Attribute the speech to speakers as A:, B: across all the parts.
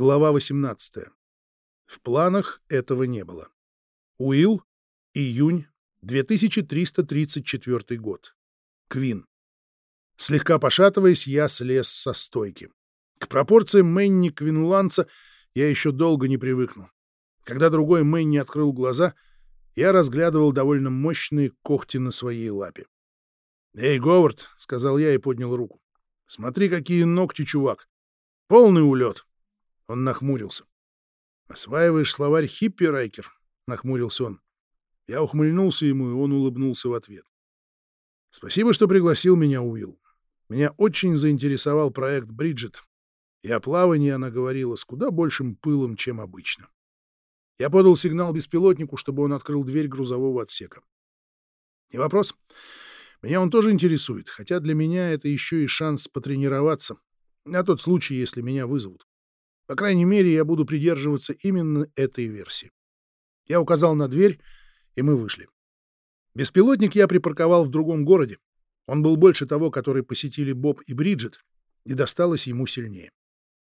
A: Глава 18. В планах этого не было. Уилл, июнь, 2334 год. Квин. Слегка пошатываясь, я слез со стойки. К пропорциям Мэнни Квинландца я еще долго не привыкну. Когда другой Мэнни открыл глаза, я разглядывал довольно мощные когти на своей лапе. «Эй, Говард!» — сказал я и поднял руку. «Смотри, какие ногти, чувак! Полный улет!» Он нахмурился. «Осваиваешь словарь хиппи, Райкер?» — нахмурился он. Я ухмыльнулся ему, и он улыбнулся в ответ. «Спасибо, что пригласил меня, Уилл. Меня очень заинтересовал проект «Бриджит», и о плавании она говорила с куда большим пылом, чем обычно. Я подал сигнал беспилотнику, чтобы он открыл дверь грузового отсека. Не вопрос. Меня он тоже интересует, хотя для меня это еще и шанс потренироваться, на тот случай, если меня вызовут. По крайней мере, я буду придерживаться именно этой версии. Я указал на дверь, и мы вышли. Беспилотник я припарковал в другом городе. Он был больше того, который посетили Боб и Бриджит, и досталось ему сильнее.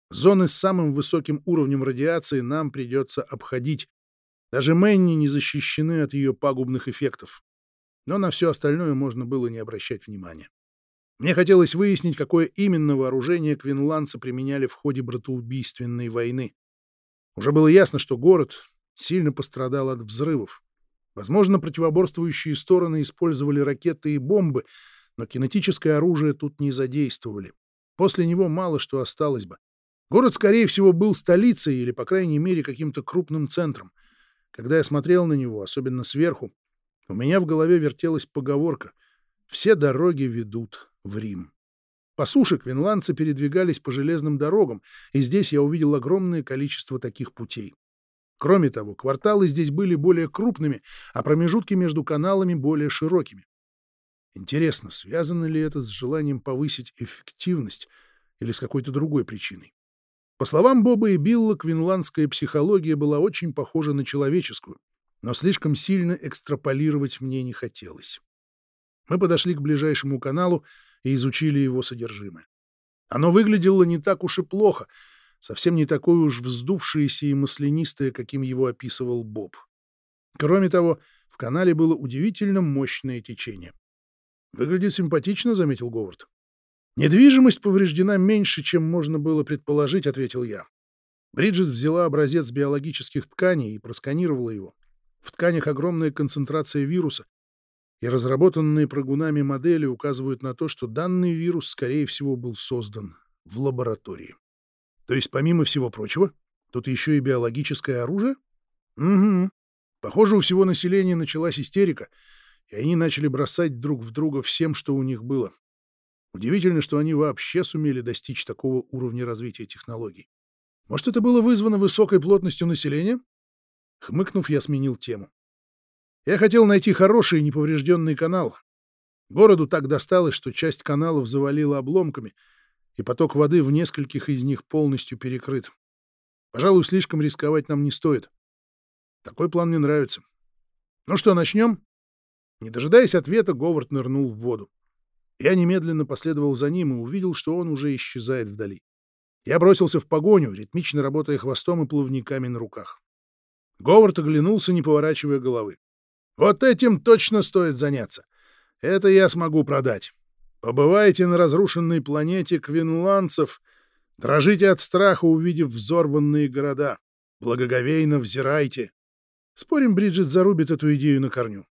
A: Зоны с самым высоким уровнем радиации нам придется обходить. Даже Мэнни не защищены от ее пагубных эффектов. Но на все остальное можно было не обращать внимания. Мне хотелось выяснить, какое именно вооружение квинландцы применяли в ходе братоубийственной войны. Уже было ясно, что город сильно пострадал от взрывов. Возможно, противоборствующие стороны использовали ракеты и бомбы, но кинетическое оружие тут не задействовали. После него мало что осталось бы. Город, скорее всего, был столицей или, по крайней мере, каким-то крупным центром. Когда я смотрел на него, особенно сверху, у меня в голове вертелась поговорка «Все дороги ведут в Рим. По суше квинландцы передвигались по железным дорогам, и здесь я увидел огромное количество таких путей. Кроме того, кварталы здесь были более крупными, а промежутки между каналами более широкими. Интересно, связано ли это с желанием повысить эффективность или с какой-то другой причиной? По словам Боба и Билла, квинландская психология была очень похожа на человеческую, но слишком сильно экстраполировать мне не хотелось. Мы подошли к ближайшему каналу, и изучили его содержимое. Оно выглядело не так уж и плохо, совсем не такое уж вздувшееся и маслянистое, каким его описывал Боб. Кроме того, в канале было удивительно мощное течение. «Выглядит симпатично», — заметил Говард. «Недвижимость повреждена меньше, чем можно было предположить», — ответил я. Бриджит взяла образец биологических тканей и просканировала его. В тканях огромная концентрация вируса, и разработанные прыгунами модели указывают на то, что данный вирус, скорее всего, был создан в лаборатории. То есть, помимо всего прочего, тут еще и биологическое оружие? Угу. Похоже, у всего населения началась истерика, и они начали бросать друг в друга всем, что у них было. Удивительно, что они вообще сумели достичь такого уровня развития технологий. Может, это было вызвано высокой плотностью населения? Хмыкнув, я сменил тему. Я хотел найти хороший неповрежденный канал. Городу так досталось, что часть каналов завалила обломками, и поток воды в нескольких из них полностью перекрыт. Пожалуй, слишком рисковать нам не стоит. Такой план мне нравится. Ну что, начнем? Не дожидаясь ответа, Говард нырнул в воду. Я немедленно последовал за ним и увидел, что он уже исчезает вдали. Я бросился в погоню, ритмично работая хвостом и плавниками на руках. Говард оглянулся, не поворачивая головы. Вот этим точно стоит заняться. Это я смогу продать. Побывайте на разрушенной планете квинландцев, дрожите от страха, увидев взорванные города. Благоговейно взирайте. Спорим, Бриджит зарубит эту идею на корню.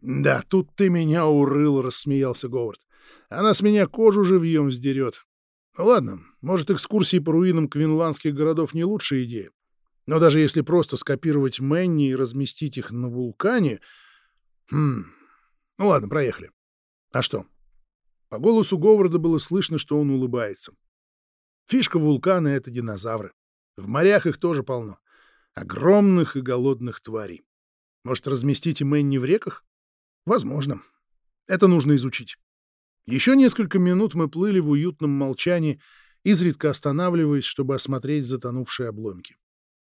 A: Да, тут ты меня урыл, рассмеялся Говард. Она с меня кожу живьем сдерет. Ну ладно, может, экскурсии по руинам квинландских городов не лучшая идея. Но даже если просто скопировать Мэнни и разместить их на вулкане, Хм. Ну ладно, проехали. А что? По голосу Говарда было слышно, что он улыбается. Фишка вулкана — это динозавры. В морях их тоже полно. Огромных и голодных тварей. Может, разместите Мэнни в реках? Возможно. Это нужно изучить. Еще несколько минут мы плыли в уютном молчании, изредка останавливаясь, чтобы осмотреть затонувшие обломки.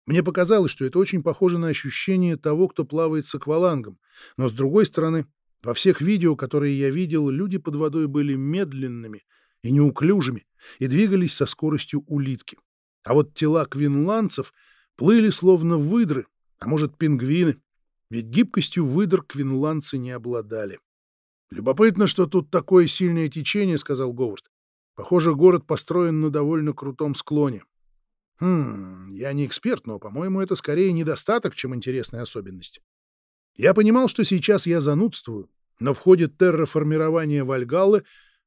A: Мне показалось, что это очень похоже на ощущение того, кто плавает с аквалангом. Но, с другой стороны, во всех видео, которые я видел, люди под водой были медленными и неуклюжими и двигались со скоростью улитки. А вот тела квинландцев плыли словно выдры, а может, пингвины, ведь гибкостью выдр квинландцы не обладали. «Любопытно, что тут такое сильное течение», — сказал Говард. «Похоже, город построен на довольно крутом склоне». «Хм, я не эксперт, но, по-моему, это скорее недостаток, чем интересная особенность». Я понимал, что сейчас я занудствую, но в ходе терраформирования Вальгаллы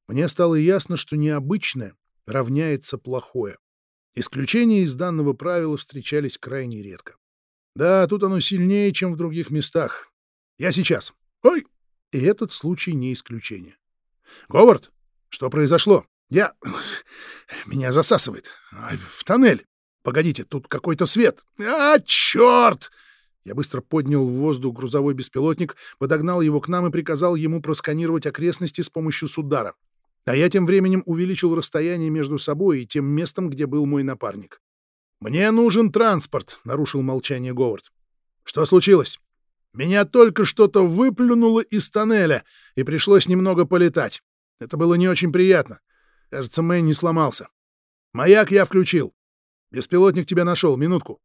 A: мне стало ясно, что необычное равняется плохое. Исключения из данного правила встречались крайне редко. Да, тут оно сильнее, чем в других местах. Я сейчас. Ой! И этот случай не исключение. Говард, что произошло? Я... Меня засасывает. В тоннель. Погодите, тут какой-то свет. А, черт! Я быстро поднял в воздух грузовой беспилотник, подогнал его к нам и приказал ему просканировать окрестности с помощью судара. А я тем временем увеличил расстояние между собой и тем местом, где был мой напарник. «Мне нужен транспорт», — нарушил молчание Говард. «Что случилось?» Меня только что-то выплюнуло из тоннеля, и пришлось немного полетать. Это было не очень приятно. Кажется, Мэй не сломался. Маяк я включил. Беспилотник тебя нашел. Минутку.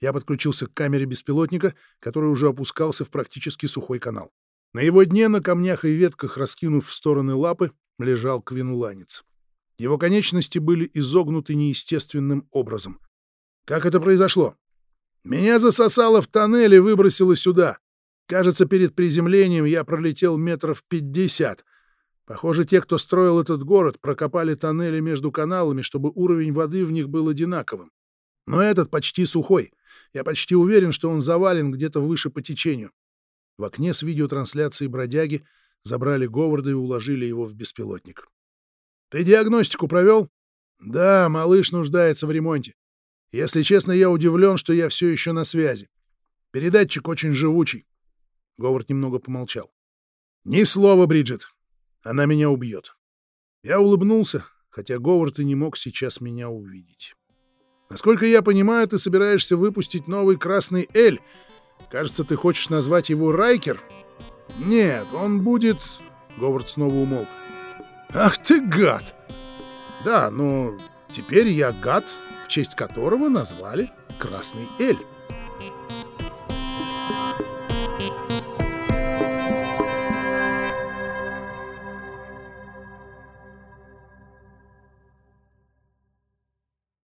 A: Я подключился к камере беспилотника, который уже опускался в практически сухой канал. На его дне, на камнях и ветках, раскинув в стороны лапы, лежал квинуланец. Его конечности были изогнуты неестественным образом. Как это произошло? Меня засосало в тоннель и выбросило сюда. Кажется, перед приземлением я пролетел метров пятьдесят. Похоже, те, кто строил этот город, прокопали тоннели между каналами, чтобы уровень воды в них был одинаковым. Но этот почти сухой. Я почти уверен, что он завален где-то выше по течению. В окне с видеотрансляцией бродяги забрали Говарда и уложили его в беспилотник. «Ты диагностику провел?» «Да, малыш нуждается в ремонте. Если честно, я удивлен, что я все еще на связи. Передатчик очень живучий. Говард немного помолчал. «Ни слова, Бриджит. Она меня убьет». Я улыбнулся, хотя Говард и не мог сейчас меня увидеть. «Насколько я понимаю, ты собираешься выпустить новый красный Эль. Кажется, ты хочешь назвать его Райкер?» «Нет, он будет...» Говард снова умолк. «Ах ты гад!» «Да, но теперь я гад, в честь которого назвали Красный Эль».